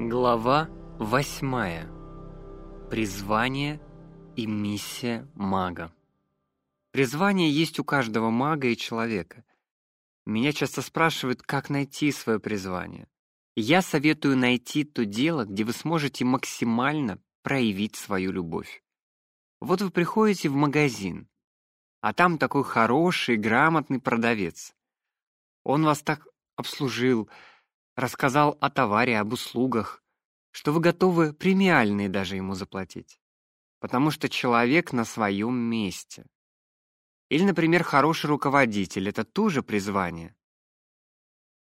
Глава восьмая. Призвание и миссия мага. Призвание есть у каждого мага и человека. Меня часто спрашивают, как найти свое призвание. Я советую найти то дело, где вы сможете максимально проявить свою любовь. Вот вы приходите в магазин, а там такой хороший, грамотный продавец. Он вас так обслужил, рассказал о товаре, об услугах, что вы готовы премиальные даже ему заплатить. Потому что человек на своем месте. Или, например, хороший руководитель — это тоже призвание.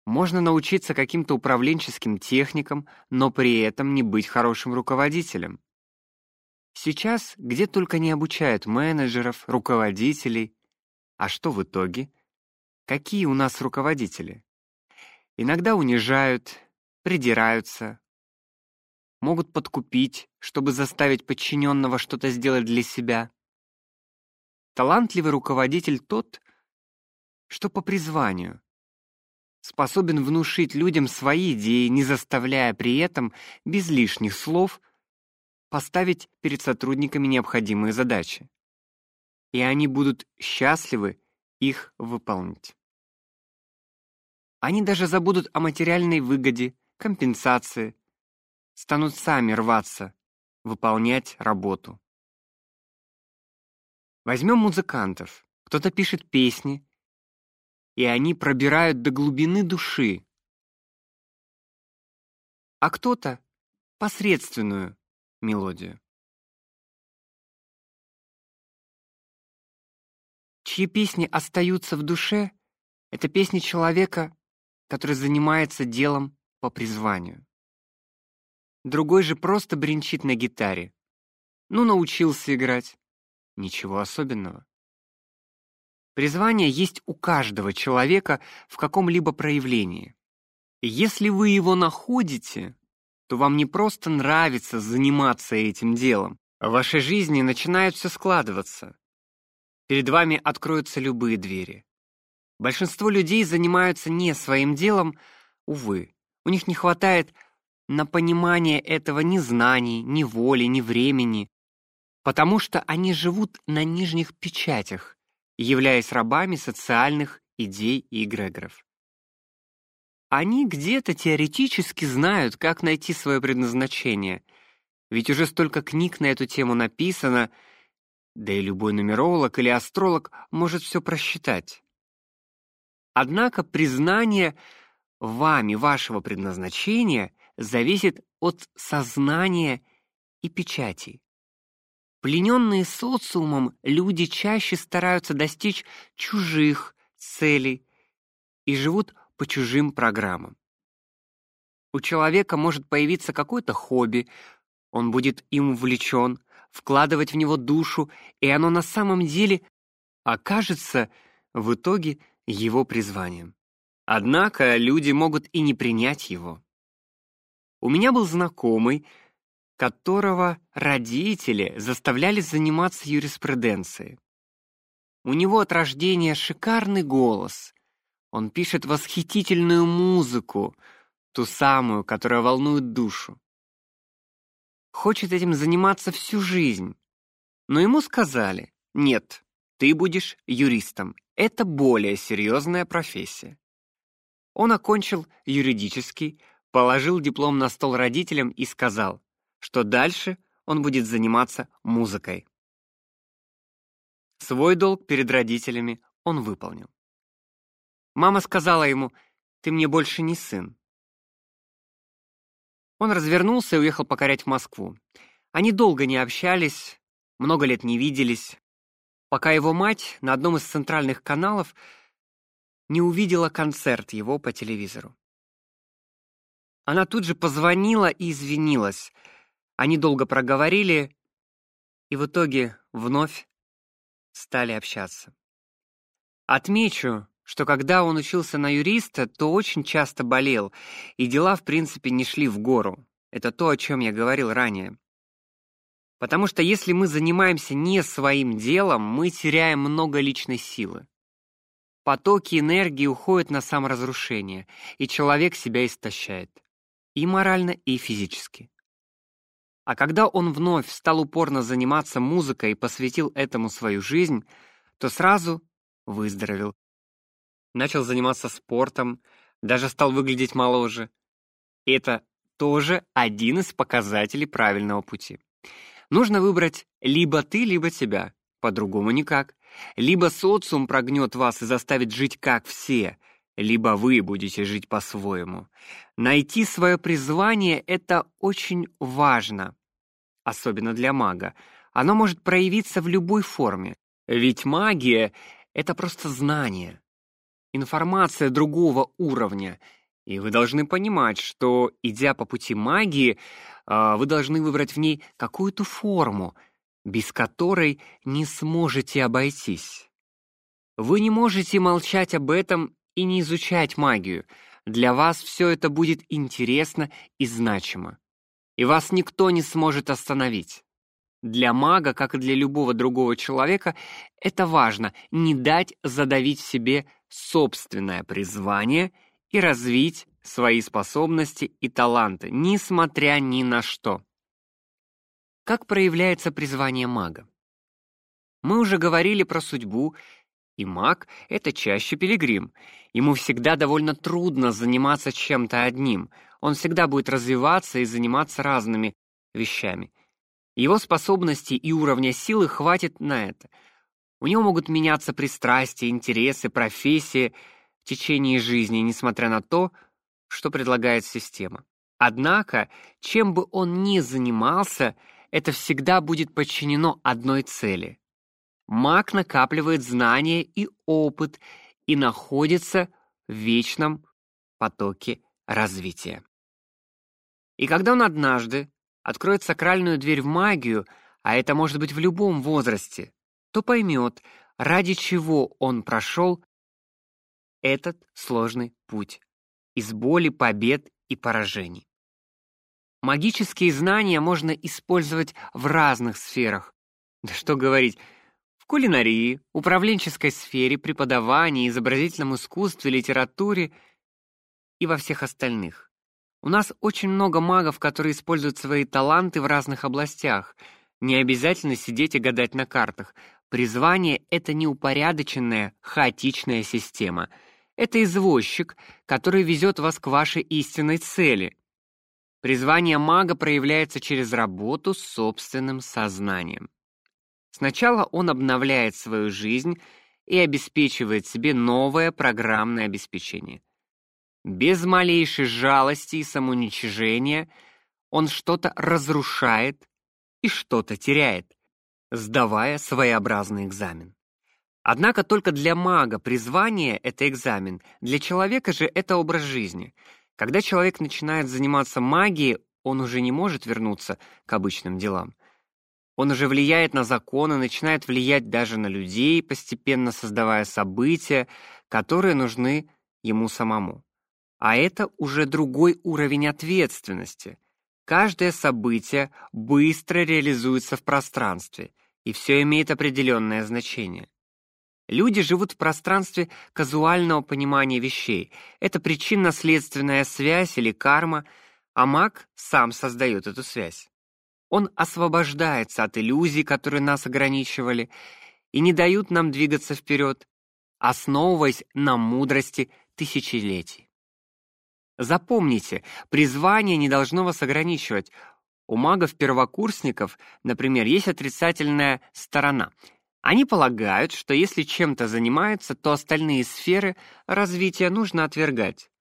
Можно научиться каким-то управленческим техникам, но при этом не быть хорошим руководителем. Сейчас где только не обучают менеджеров, руководителей. А что в итоге? Какие у нас руководители? Иногда унижают, придираются, могут подкупить, чтобы заставить подчиненного что-то сделать для себя. Талантливый руководитель тот, что по призванию способен внушить людям свои идеи, не заставляя при этом без лишних слов поставить перед сотрудниками необходимые задачи. И они будут счастливы их выполнить. Они даже забудут о материальной выгоде, компенсации, станут сами рваться, выполнять работу. Возьмем музыкантов. Кто-то пишет песни, и они пробирают до глубины души. А кто-то — посредственную мелодию. Чьи песни остаются в душе — это песни человека, который занимается делом по призванию. Другой же просто бренчит на гитаре. Ну, научился играть. Ничего особенного. Призвание есть у каждого человека в каком-либо проявлении. И если вы его находите, то вам не просто нравится заниматься этим делом. В вашей жизни начинает все складываться. Перед вами откроются любые двери. Большинство людей занимаются не своим делом, увы. У них не хватает на понимание этого ни знаний, ни воли, ни времени, потому что они живут на нижних печатях, являясь рабами социальных идей и эгрегоров. Они где-то теоретически знают, как найти свое предназначение, ведь уже столько книг на эту тему написано, да и любой нумеролог или астролог может все просчитать. Однако признание вами вашего предназначения зависит от сознания и печати. Плененные социумом люди чаще стараются достичь чужих целей и живут по чужим программам. У человека может появиться какое-то хобби, он будет им увлечен, вкладывать в него душу, и оно на самом деле окажется в итоге его призванием. Однако люди могут и не принять его. У меня был знакомый, которого родители заставляли заниматься юриспруденцией. У него от рождения шикарный голос. Он пишет восхитительную музыку, ту самую, которая волнует душу. Хочет этим заниматься всю жизнь. Но ему сказали: "Нет, ты будешь юристом. Это более серьезная профессия. Он окончил юридический, положил диплом на стол родителям и сказал, что дальше он будет заниматься музыкой. Свой долг перед родителями он выполнил. Мама сказала ему: "Ты мне больше не сын". Он развернулся и уехал покорять Москву. Они долго не общались, много лет не виделись, пока его мать на одном из центральных каналов не увидела концерт его по телевизору. Она тут же позвонила и извинилась. Они долго проговорили и в итоге вновь стали общаться. Отмечу, что когда он учился на юриста, то очень часто болел, и дела, в принципе, не шли в гору. Это то, о чем я говорил ранее. Потому что если мы занимаемся не своим делом, мы теряем много личной силы. Потоки энергии уходят на саморазрушение, и человек себя истощает. и морально, и физически. А когда он вновь стал упорно заниматься музыкой и посвятил этому свою жизнь, то сразу выздоровел. Начал заниматься спортом, даже стал выглядеть моложе. Это тоже один из показателей правильного пути. Нужно выбрать либо ты, либо тебя, по-другому никак. Либо социум прогнет вас и заставит жить как все, либо вы будете жить по-своему. Найти свое призвание — это очень важно, особенно для мага. Оно может проявиться в любой форме, ведь магия — это просто знание, информация другого уровня, и вы должны понимать, что, идя по пути магии, вы должны выбрать в ней какую-то форму, без которой не сможете обойтись. Вы не можете молчать об этом и не изучать магию. Для вас все это будет интересно и значимо. И вас никто не сможет остановить. Для мага, как и для любого другого человека, это важно не дать задавить в себе собственное призвание и развить свои способности и таланты, несмотря ни на что. Как проявляется призвание мага? Мы уже говорили про судьбу, и маг — это чаще пилигрим. Ему всегда довольно трудно заниматься чем-то одним. Он всегда будет развиваться и заниматься разными вещами. Его способностей и уровня силы хватит на это. У него могут меняться пристрастия, интересы, профессии в течение жизни, несмотря на то, что предлагает система. Однако, чем бы он ни занимался, это всегда будет подчинено одной цели. Маг накапливает знания и опыт и находится в вечном потоке развития. И когда он однажды откроет сакральную дверь в магию, а это может быть в любом возрасте, то поймет, ради чего он прошел этот сложный путь из боли, побед и поражений. Магические знания можно использовать в разных сферах. Да что говорить, в кулинарии, управленческой сфере, преподавании, изобразительном искусстве, литературе и во всех остальных. У нас очень много магов, которые используют свои таланты в разных областях. Не обязательно сидеть и гадать на картах. Призвание — это неупорядоченная, хаотичная система — это извозчик, который везет вас к вашей истинной цели. Призвание мага проявляется через работу с собственным сознанием. Сначала он обновляет свою жизнь и обеспечивает себе новое программное обеспечение. Без малейшей жалости и самоуничижения он что-то разрушает и что-то теряет, сдавая своеобразный экзамен. Однако только для мага призвание — это экзамен, для человека же это образ жизни. Когда человек начинает заниматься магией, он уже не может вернуться к обычным делам. Он уже влияет на законы, начинает влиять даже на людей, постепенно создавая события, которые нужны ему самому. А это уже другой уровень ответственности. Каждое событие быстро реализуется в пространстве, и все имеет определенное значение. Люди живут в пространстве казуального понимания вещей. Это причинно-следственная связь или карма, а маг сам создает эту связь. Он освобождается от иллюзий, которые нас ограничивали, и не дают нам двигаться вперед, основываясь на мудрости тысячелетий. Запомните, призвание не должно вас ограничивать. У магов-первокурсников, например, есть отрицательная сторона — они полагают, что если чем-то занимаются, то остальные сферы развития нужно отвергать.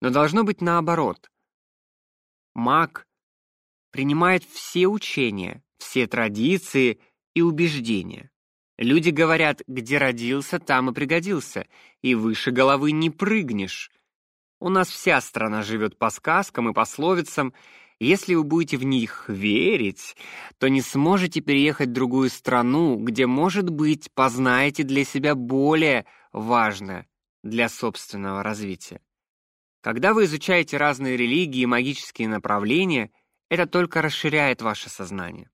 Но должно быть наоборот. Маг принимает все учения, все традиции и убеждения. Люди говорят, где родился, там и пригодился, и выше головы не прыгнешь. У нас вся страна живет по сказкам и пословицам, если вы будете в них верить, то не сможете переехать в другую страну, где, может быть, познаете для себя более важное для собственного развития. Когда вы изучаете разные религии и магические направления, это только расширяет ваше сознание.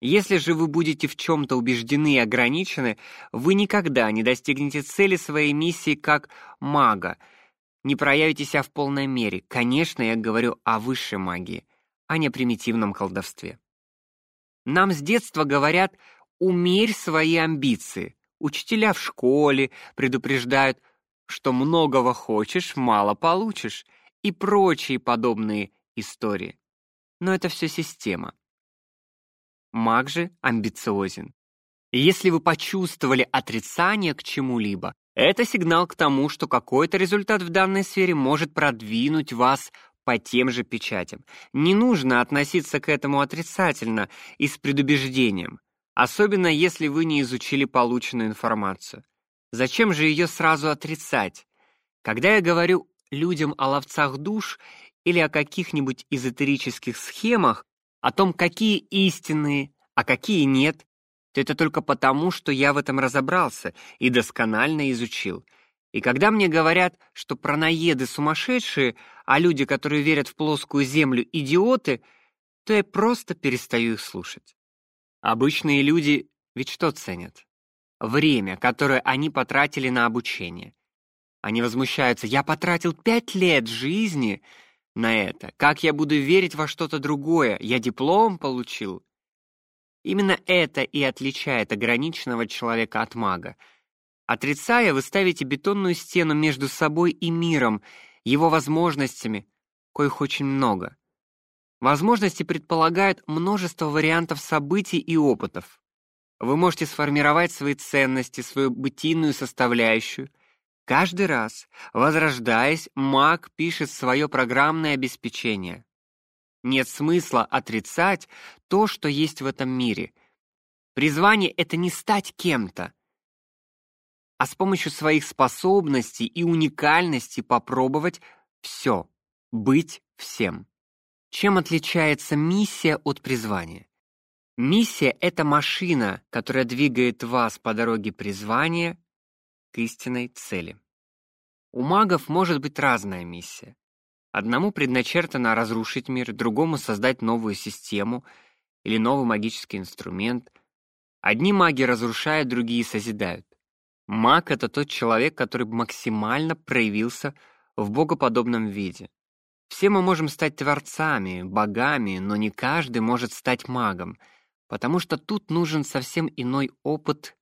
Если же вы будете в чем-то убеждены и ограничены, вы никогда не достигнете цели своей миссии как мага, не проявите себя в полной мере. Конечно, я говорю о высшей магии, а не о примитивном колдовстве. Нам с детства говорят «умерь свои амбиции». Учителя в школе предупреждают, что многого хочешь, мало получишь, и прочие подобные истории. Но это все система. Маг же амбициозен. Если вы почувствовали отрицание к чему-либо, это сигнал к тому, что какой-то результат в данной сфере может продвинуть вас по тем же печатям. Не нужно относиться к этому отрицательно и с предубеждением, особенно если вы не изучили полученную информацию. Зачем же ее сразу отрицать? Когда я говорю людям о ловцах душ или о каких-нибудь эзотерических схемах, о том, какие истинные, а какие нет, это только потому, что я в этом разобрался и досконально изучил. И когда мне говорят, что праноеды сумасшедшие, а люди, которые верят в плоскую землю, идиоты, то я просто перестаю их слушать. Обычные люди ведь что ценят? Время, которое они потратили на обучение. Они возмущаются: "Я потратил пять лет жизни на это. Как я буду верить во что-то другое? Я диплом получил". Именно это и отличает ограниченного человека от мага. Отрицая, вы ставите бетонную стену между собой и миром, его возможностями, коих очень много. Возможности предполагают множество вариантов событий и опытов. Вы можете сформировать свои ценности, свою бытийную составляющую. Каждый раз, возрождаясь, маг пишет свое программное обеспечение. Нет смысла отрицать то, что есть в этом мире. Призвание — это не стать кем-то, а с помощью своих способностей и уникальности попробовать все, быть всем. Чем отличается миссия от призвания? Миссия — это машина, которая двигает вас по дороге призвания к истинной цели. У магов может быть разная миссия. Одному предначертано разрушить мир, другому создать новую систему или новый магический инструмент. Одни маги разрушают, другие созидают. Маг — это тот человек, который максимально проявился в богоподобном виде. Все мы можем стать творцами, богами, но не каждый может стать магом, потому что тут нужен совсем иной опыт.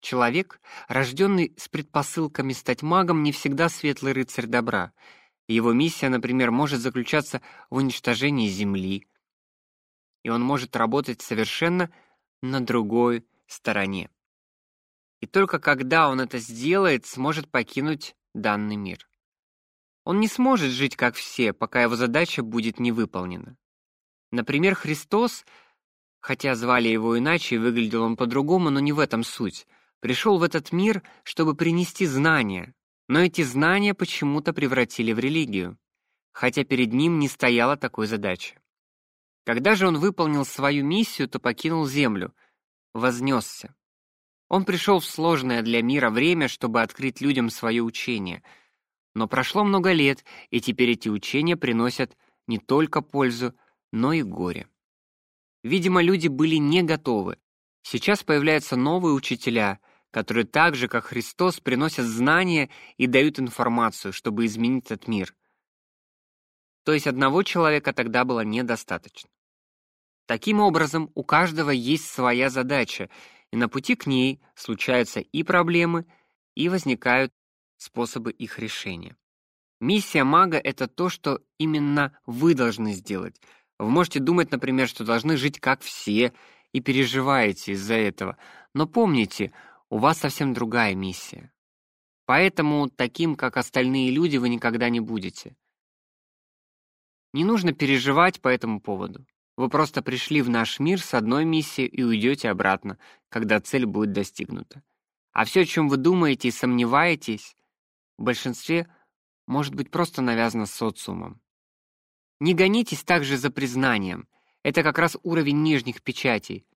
Человек, рожденный с предпосылками стать магом, не всегда светлый рыцарь добра — его миссия, например, может заключаться в уничтожении Земли, и он может работать совершенно на другой стороне. И только когда он это сделает, сможет покинуть данный мир. Он не сможет жить как все, пока его задача будет не выполнена. Например, Христос, хотя звали его иначе и выглядел он по-другому, но не в этом суть, пришел в этот мир, чтобы принести знания, но эти знания почему-то превратили в религию, хотя перед ним не стояла такой задачи. Когда же он выполнил свою миссию, то покинул землю, вознесся. Он пришел в сложное для мира время, чтобы открыть людям свое учение. Но прошло много лет, и теперь эти учения приносят не только пользу, но и горе. Видимо, люди были не готовы. Сейчас появляются новые учителя — которые так же, как Христос, приносят знания и дают информацию, чтобы изменить этот мир. То есть одного человека тогда было недостаточно. Таким образом, у каждого есть своя задача, и на пути к ней случаются и проблемы, и возникают способы их решения. Миссия мага — это то, что именно вы должны сделать. Вы можете думать, например, что должны жить как все, и переживаете из-за этого. Но помните — у вас совсем другая миссия. Поэтому таким, как остальные люди, вы никогда не будете. Не нужно переживать по этому поводу. Вы просто пришли в наш мир с одной миссией и уйдете обратно, когда цель будет достигнута. А все, о чем вы думаете и сомневаетесь, в большинстве может быть просто навязано социумом. Не гонитесь также за признанием. Это как раз уровень нижних печатей.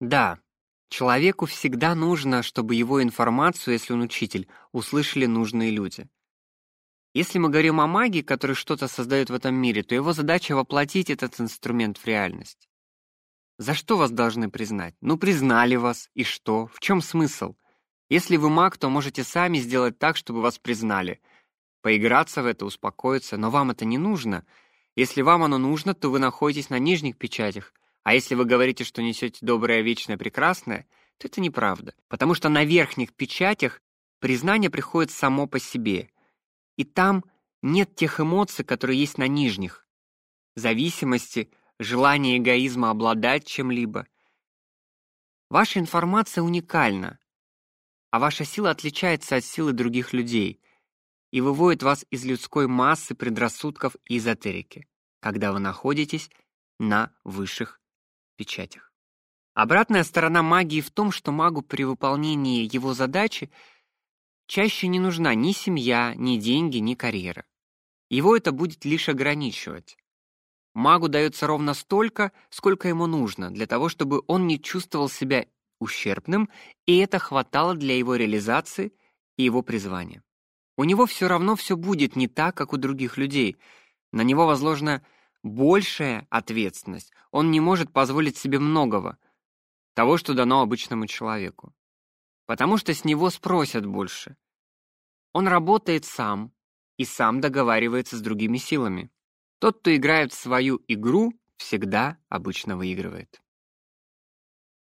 Да, Человеку всегда нужно, чтобы его информацию, если он учитель, услышали нужные люди. Если мы говорим о маге, который что-то создает в этом мире, то его задача воплотить этот инструмент в реальность. За что вас должны признать? Ну, признали вас, и что? В чем смысл? Если вы маг, то можете сами сделать так, чтобы вас признали. поиграться в это, успокоиться, но вам это не нужно. Если вам оно нужно, то вы находитесь на нижних печатях, а если вы говорите, что несете доброе, вечное, прекрасное, то это неправда, потому что на верхних печатях признание приходит само по себе, и там нет тех эмоций, которые есть на нижних. Зависимости, желания эгоизма обладать чем-либо. Ваша информация уникальна, а ваша сила отличается от силы других людей и выводит вас из людской массы предрассудков и эзотерики, когда вы находитесь на высших печатях. Обратная сторона магии в том, что магу при выполнении его задачи чаще не нужна ни семья, ни деньги, ни карьера. Его это будет лишь ограничивать. Магу дается ровно столько, сколько ему нужно, для того, чтобы он не чувствовал себя ущербным, и это хватало для его реализации и его призвания. У него все равно все будет не так, как у других людей. На него возложена большая ответственность. Он не может позволить себе многого, того, что дано обычному человеку. Потому что с него спросят больше. Он работает сам и сам договаривается с другими силами. Тот, кто играет в свою игру, всегда обычно выигрывает.